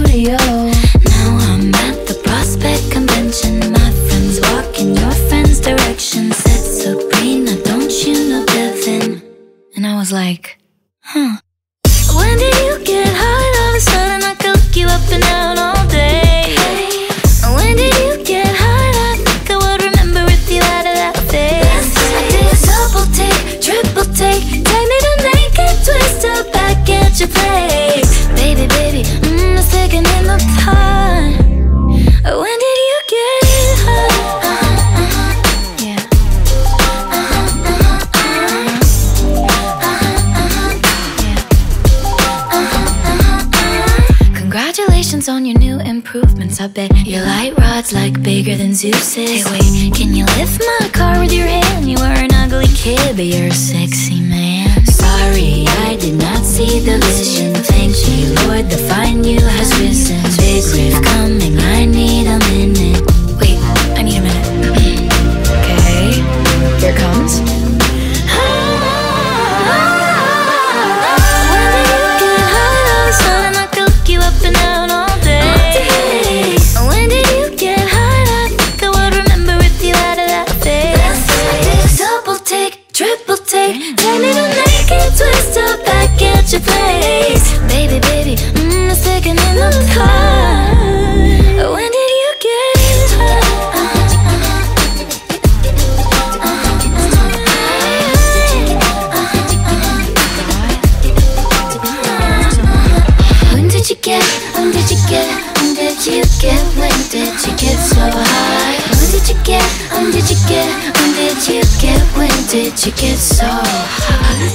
studio. Now I'm at the Prospect Convention. My friends walk in your friend's direction. Said Sabrina, don't you know Devin? And I was like, huh. When did you get hot all of a sudden? I cook you up and out all day. When did you get hot? I think I would remember if you had it out there. I did a double take, triple take. Take me to make it twist up back at your place. When did you get it hot? Congratulations on your new improvements. I bet your light rod's like bigger than Zeus's. Hey, wait, can you lift my car with your hand? You are an ugly kid, but you're a sexy man. Sorry, I did not see the vision. Thank you, Lord, to find you. When did you get, when did you get so high? When did you get, when did you get, when did you get, when did you get so high?